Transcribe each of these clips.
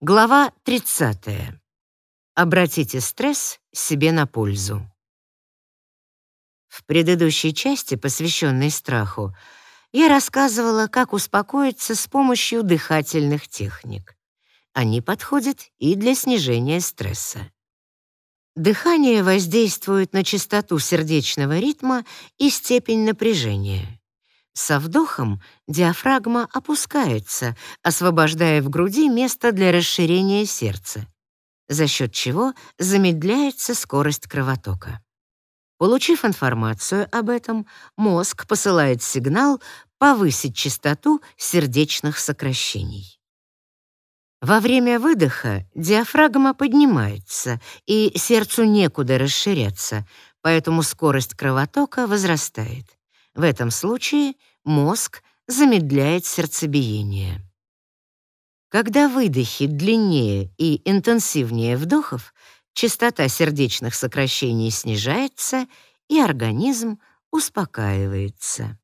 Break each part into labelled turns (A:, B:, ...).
A: Глава 30. Обратите стресс себе на пользу. В предыдущей части, посвященной страху, я рассказывала, как успокоиться с помощью дыхательных техник. Они подходят и для снижения стресса. Дыхание воздействует на частоту сердечного ритма и степень напряжения. Со вдохом диафрагма опускается, освобождая в груди место для расширения сердца, за счет чего замедляется скорость кровотока. Получив информацию об этом, мозг посылает сигнал повысить частоту сердечных сокращений. Во время выдоха диафрагма поднимается, и сердцу некуда расширяться, поэтому скорость кровотока возрастает. В этом случае мозг замедляет сердцебиение. Когда выдохи длиннее и интенсивнее вдохов, частота сердечных сокращений снижается, и организм успокаивается.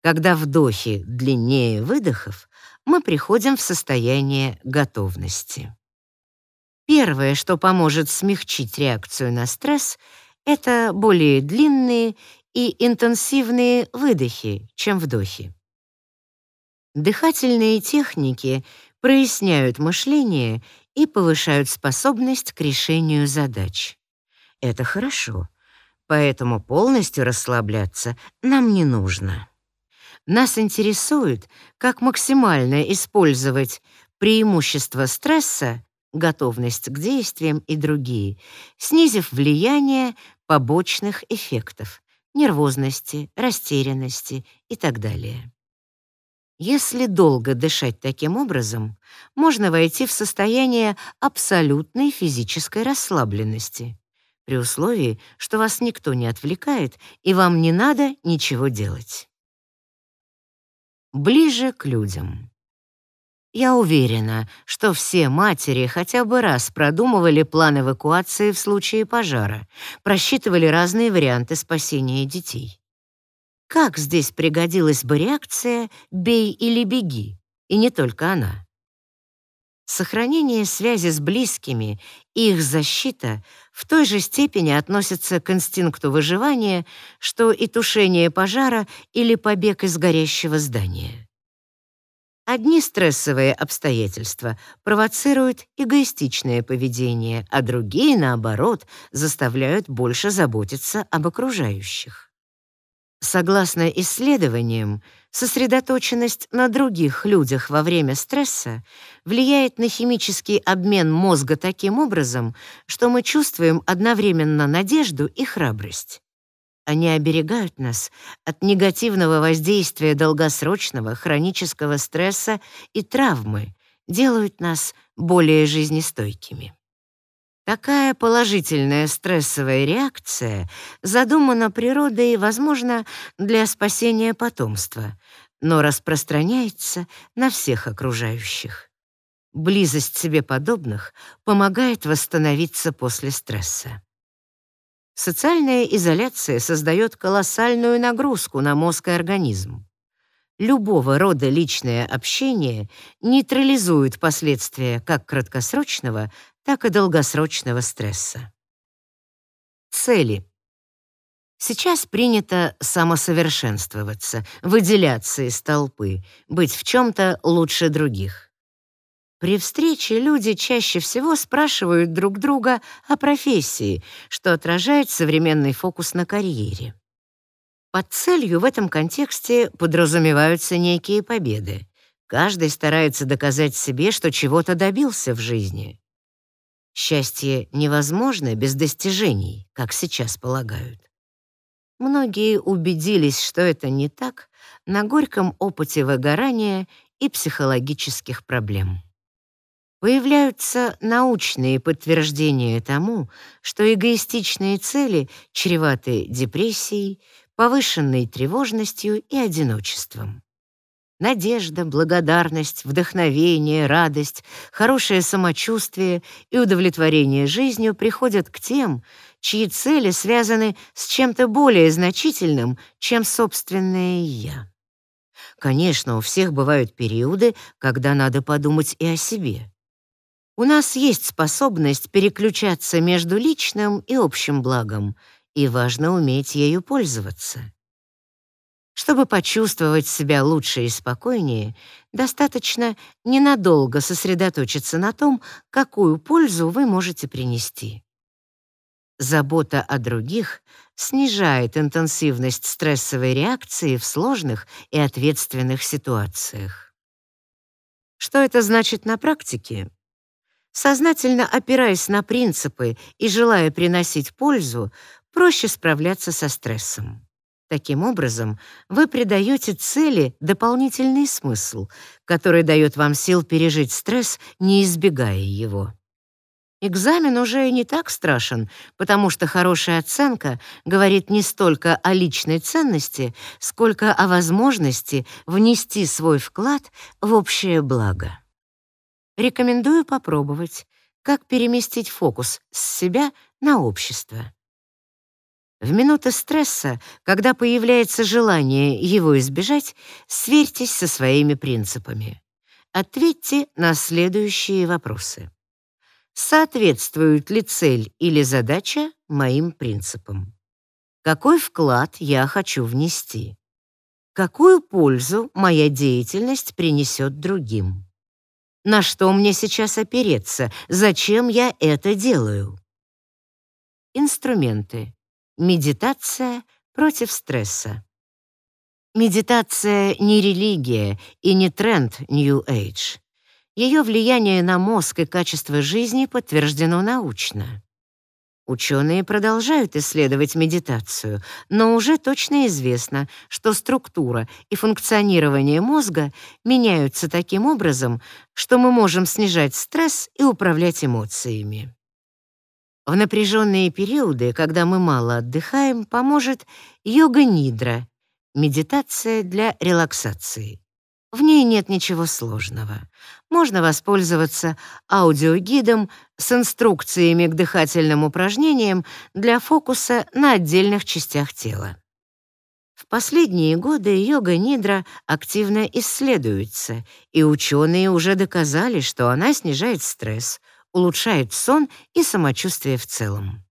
A: Когда вдохи длиннее выдохов, мы приходим в состояние готовности. Первое, что поможет смягчить реакцию на стресс, это более длинные и интенсивные выдохи, чем вдохи. Дыхательные техники проясняют мышление и повышают способность к решению задач. Это хорошо, поэтому полностью расслабляться нам не нужно. Нас интересует, как максимально использовать преимущества стресса, готовность к действиям и другие, снизив влияние побочных эффектов, нервозности, растерянности и так далее. Если долго дышать таким образом, можно войти в состояние абсолютной физической расслабленности, при условии, что вас никто не отвлекает и вам не надо ничего делать. Ближе к людям. Я уверена, что все матери хотя бы раз продумывали план эвакуации в случае пожара, просчитывали разные варианты спасения детей. Как здесь пригодилась бы реакция «бей или беги», и не только она. Сохранение связи с близкими и их защита в той же степени относятся к инстинкту выживания, что и тушение пожара или побег из горящего здания. Одни стрессовые обстоятельства провоцируют эгоистичное поведение, а другие, наоборот, заставляют больше заботиться об окружающих. Согласно исследованиям, сосредоточенность на других людях во время стресса влияет на химический обмен мозга таким образом, что мы чувствуем одновременно надежду и храбрость. Они оберегают нас от негативного воздействия долгосрочного хронического стресса и травмы, делают нас более жизнестойкими. Такая положительная стрессовая реакция задумана природой, возможно, для спасения потомства, но распространяется на всех окружающих. Близость себе подобных помогает восстановиться после стресса. Социальная изоляция создает колоссальную нагрузку на мозг и организм. Любого рода личное общение нейтрализует последствия как краткосрочного, так и долгосрочного стресса. Цели. Сейчас принято самосовершенствоваться, выделяться из толпы, быть в чем то лучше других. При встрече люди чаще всего спрашивают друг друга о профессии, что отражает современный фокус на карьере. Под целью в этом контексте подразумеваются некие победы. Каждый старается доказать себе, что чего-то добился в жизни. Счастье невозможно без достижений, как сейчас полагают. Многие убедились, что это не так, на горьком опыте выгорания и психологических проблем. Появляются научные подтверждения тому, что эгоистичные цели чреваты депрессией, повышенной тревожностью и одиночеством. Надежда, благодарность, вдохновение, радость, хорошее самочувствие и удовлетворение жизнью приходят к тем, чьи цели связаны с чем-то более значительным, чем собственное «я». Конечно, у всех бывают периоды, когда надо подумать и о себе. У нас есть способность переключаться между личным и общим благом, и важно уметь ею пользоваться. Чтобы почувствовать себя лучше и спокойнее, достаточно ненадолго сосредоточиться на том, какую пользу вы можете принести. Забота о других снижает интенсивность стрессовой реакции в сложных и ответственных ситуациях. Что это значит на практике? Сознательно опираясь на принципы и желая приносить пользу, проще справляться со стрессом. Таким образом, вы придаете цели дополнительный смысл, который дает вам сил пережить стресс, не избегая его. Экзамен уже не так страшен, потому что хорошая оценка говорит не столько о личной ценности, сколько о возможности внести свой вклад в общее благо. Рекомендую попробовать, как переместить фокус с себя на общество. В минуты стресса, когда появляется желание его избежать, сверьтесь со своими принципами. Ответьте на следующие вопросы. Соответствует ли цель или задача моим принципам? Какой вклад я хочу внести? Какую пользу моя деятельность принесет другим? На что мне сейчас опереться? Зачем я это делаю? Инструменты. Медитация против стресса. Медитация не религия и не тренд New Age. Ее влияние на мозг и качество жизни подтверждено научно. Ученые продолжают исследовать медитацию, но уже точно известно, что структура и функционирование мозга меняются таким образом, что мы можем снижать стресс и управлять эмоциями. В напряженные периоды, когда мы мало отдыхаем, поможет йога-нидра — медитация для релаксации. В ней нет ничего сложного. Можно воспользоваться аудиогидом с инструкциями к дыхательным упражнениям для фокуса на отдельных частях тела. В последние годы йога-нидра активно исследуется, и ученые уже доказали, что она снижает стресс, улучшает сон и самочувствие в целом.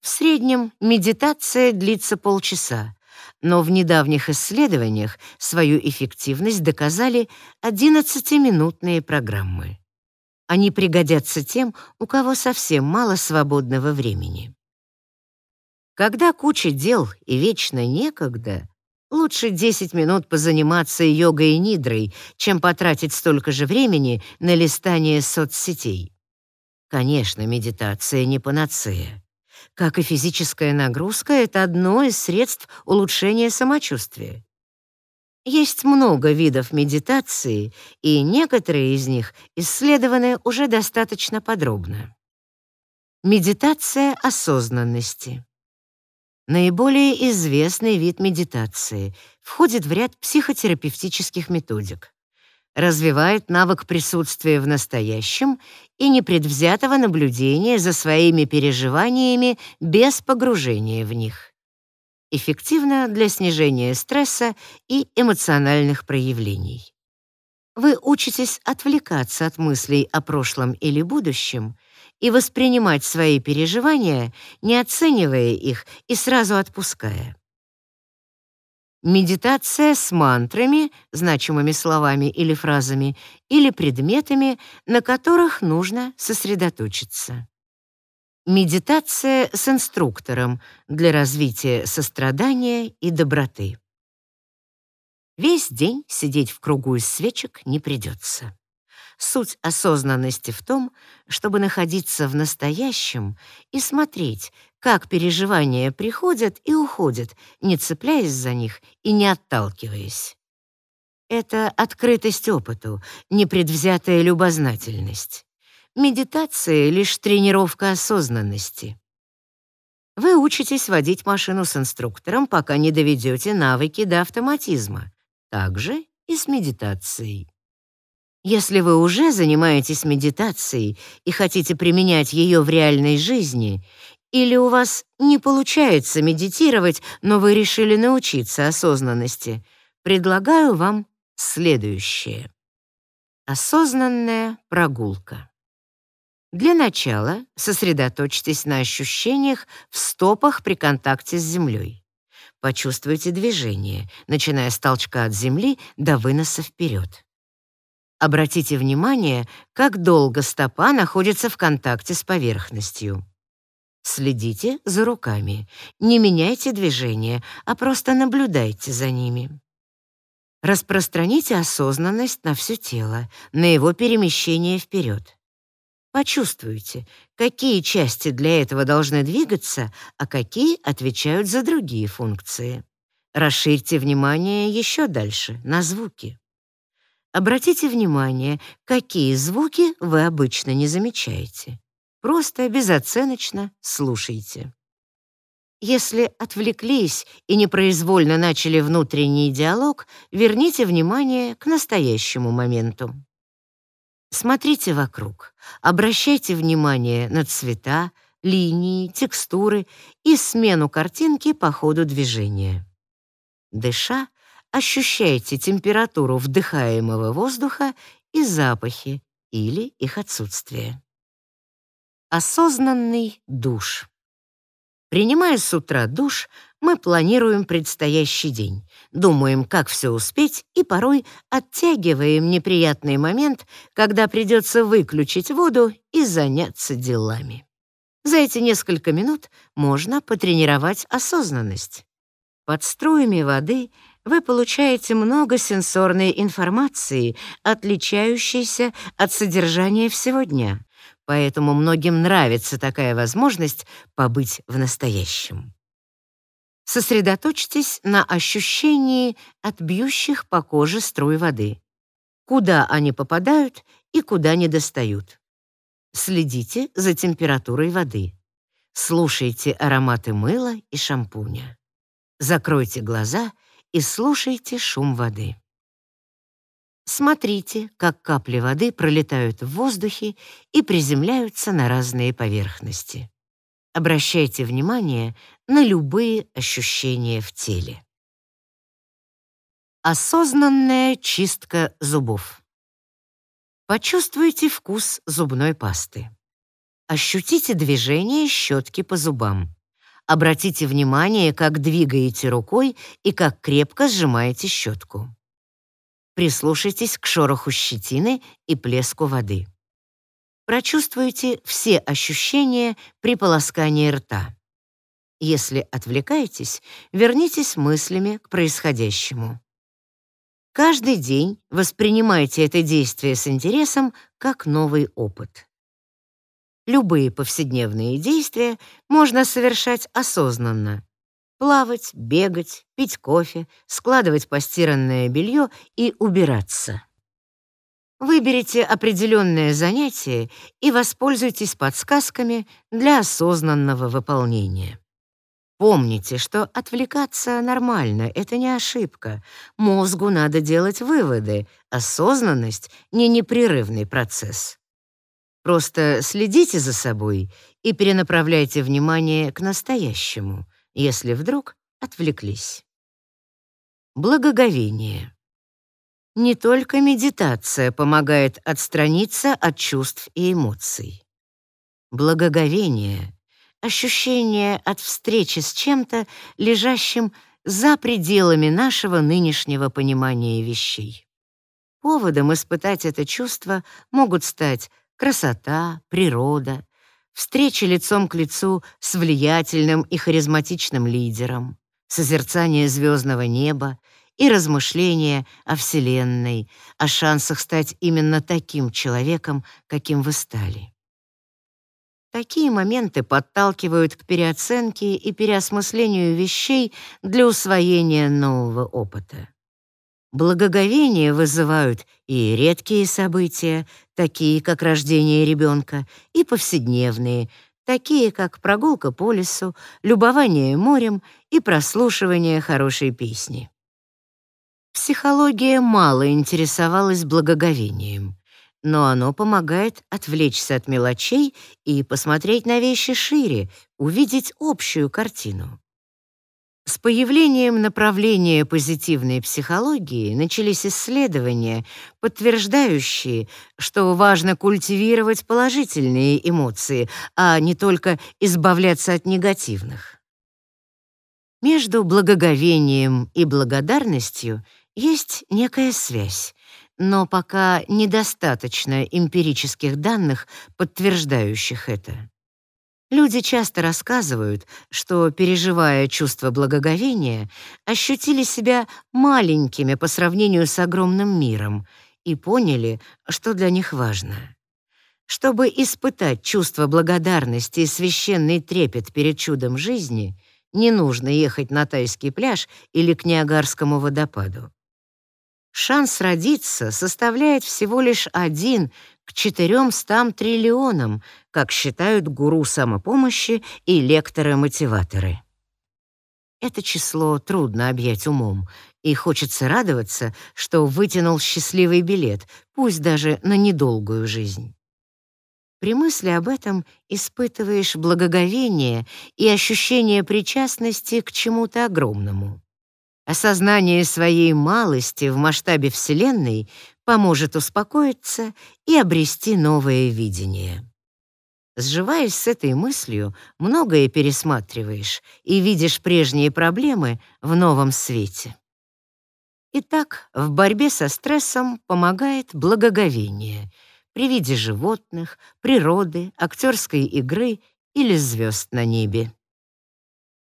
A: В среднем медитация длится полчаса, но в недавних исследованиях свою эффективность доказали 11-минутные программы. Они пригодятся тем, у кого совсем мало свободного времени. Когда куча дел и вечно некогда, лучше 10 минут позаниматься йогой и нидрой, чем потратить столько же времени на листание соцсетей. Конечно, медитация не панацея. Как и физическая нагрузка, это одно из средств улучшения самочувствия. Есть много видов медитации, и некоторые из них исследованы уже достаточно подробно. Медитация осознанности. Наиболее известный вид медитации входит в ряд психотерапевтических методик развивает навык присутствия в настоящем и непредвзятого наблюдения за своими переживаниями без погружения в них. Эффективно для снижения стресса и эмоциональных проявлений. Вы учитесь отвлекаться от мыслей о прошлом или будущем и воспринимать свои переживания, не оценивая их и сразу отпуская. Медитация с мантрами, значимыми словами или фразами, или предметами, на которых нужно сосредоточиться. Медитация с инструктором для развития сострадания и доброты. Весь день сидеть в кругу из свечек не придется. Суть осознанности в том, чтобы находиться в настоящем и смотреть, как переживания приходят и уходят, не цепляясь за них и не отталкиваясь. Это открытость опыту, непредвзятая любознательность. Медитация — лишь тренировка осознанности. Вы учитесь водить машину с инструктором, пока не доведете навыки до автоматизма. Так же и с медитацией. Если вы уже занимаетесь медитацией и хотите применять ее в реальной жизни, или у вас не получается медитировать, но вы решили научиться осознанности, предлагаю вам следующее. Осознанная прогулка. Для начала сосредоточьтесь на ощущениях в стопах при контакте с землей. Почувствуйте движение, начиная с толчка от земли до выноса вперед. Обратите внимание, как долго стопа находится в контакте с поверхностью. Следите за руками. Не меняйте движение, а просто наблюдайте за ними. Распространите осознанность на все тело, на его перемещение вперед. Почувствуйте, какие части для этого должны двигаться, а какие отвечают за другие функции. Расширьте внимание еще дальше, на звуки. Обратите внимание, какие звуки вы обычно не замечаете. Просто безоценочно слушайте. Если отвлеклись и непроизвольно начали внутренний диалог, верните внимание к настоящему моменту. Смотрите вокруг, обращайте внимание на цвета, линии, текстуры и смену картинки по ходу движения. Дыша, ощущайте температуру вдыхаемого воздуха и запахи или их отсутствие. Осознанный душ. Принимая с утра душ, мы планируем предстоящий день, думаем, как все успеть, и порой оттягиваем неприятный момент, когда придется выключить воду и заняться делами. За эти несколько минут можно потренировать осознанность. Под струями воды вы получаете много сенсорной информации, отличающейся от содержания всего дня поэтому многим нравится такая возможность побыть в настоящем. Сосредоточьтесь на ощущении от бьющих по коже струй воды. Куда они попадают и куда не достают. Следите за температурой воды. Слушайте ароматы мыла и шампуня. Закройте глаза и слушайте шум воды. Смотрите, как капли воды пролетают в воздухе и приземляются на разные поверхности. Обращайте внимание на любые ощущения в теле. Осознанная чистка зубов. Почувствуйте вкус зубной пасты. Ощутите движение щетки по зубам. Обратите внимание, как двигаете рукой и как крепко сжимаете щетку. Прислушайтесь к шороху щетины и плеску воды. Прочувствуйте все ощущения при полоскании рта. Если отвлекаетесь, вернитесь мыслями к происходящему. Каждый день воспринимайте это действие с интересом как новый опыт. Любые повседневные действия можно совершать осознанно, Плавать, бегать, пить кофе, складывать постиранное белье и убираться. Выберите определенное занятие и воспользуйтесь подсказками для осознанного выполнения. Помните, что отвлекаться нормально, это не ошибка. Мозгу надо делать выводы. Осознанность — не непрерывный процесс. Просто следите за собой и перенаправляйте внимание к настоящему — если вдруг отвлеклись. Благоговение. Не только медитация помогает отстраниться от чувств и эмоций. Благоговение — ощущение от встречи с чем-то, лежащим за пределами нашего нынешнего понимания вещей. Поводом испытать это чувство могут стать красота, природа, встреча лицом к лицу с влиятельным и харизматичным лидером, созерцание звездного неба и размышления о Вселенной, о шансах стать именно таким человеком, каким вы стали. Такие моменты подталкивают к переоценке и переосмыслению вещей для усвоения нового опыта. Благоговение вызывают и редкие события, такие как рождение ребенка, и повседневные, такие как прогулка по лесу, любование морем и прослушивание хорошей песни. Психология мало интересовалась благоговением, но оно помогает отвлечься от мелочей и посмотреть на вещи шире, увидеть общую картину. С появлением направления позитивной психологии начались исследования, подтверждающие, что важно культивировать положительные эмоции, а не только избавляться от негативных. Между благоговением и благодарностью есть некая связь, но пока недостаточно эмпирических данных, подтверждающих это. Люди часто рассказывают, что, переживая чувство благоговения, ощутили себя маленькими по сравнению с огромным миром и поняли, что для них важно. Чтобы испытать чувство благодарности и священный трепет перед чудом жизни, не нужно ехать на тайский пляж или к Ниагарскому водопаду. Шанс родиться составляет всего лишь один к 400 триллионам, как считают гуру самопомощи и лекторы-мотиваторы. Это число трудно объять умом, и хочется радоваться, что вытянул счастливый билет, пусть даже на недолгую жизнь. При мысли об этом испытываешь благоговение и ощущение причастности к чему-то огромному. Осознание своей малости в масштабе Вселенной поможет успокоиться и обрести новое видение. Сживаясь с этой мыслью, многое пересматриваешь и видишь прежние проблемы в новом свете. Итак, в борьбе со стрессом помогает благоговение при виде животных, природы, актерской игры или звезд на небе.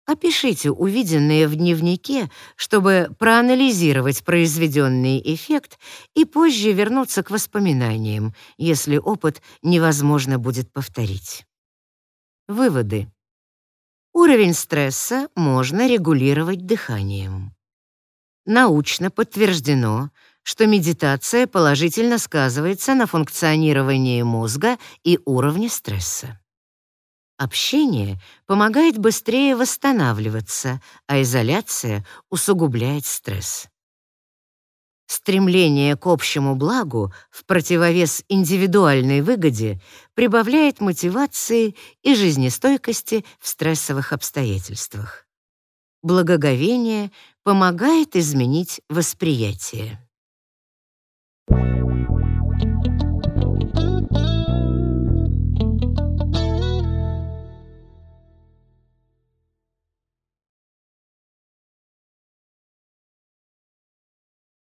A: Опишите увиденное в дневнике, чтобы проанализировать произведенный эффект и позже вернуться к воспоминаниям, если опыт невозможно будет повторить. Выводы. Уровень стресса можно регулировать дыханием. Научно подтверждено, что медитация положительно сказывается на функционировании мозга и уровне стресса. Общение помогает быстрее восстанавливаться, а изоляция усугубляет стресс. Стремление к общему благу в противовес индивидуальной выгоде прибавляет мотивации и жизнестойкости в стрессовых обстоятельствах. Благоговение помогает изменить восприятие. Thank you.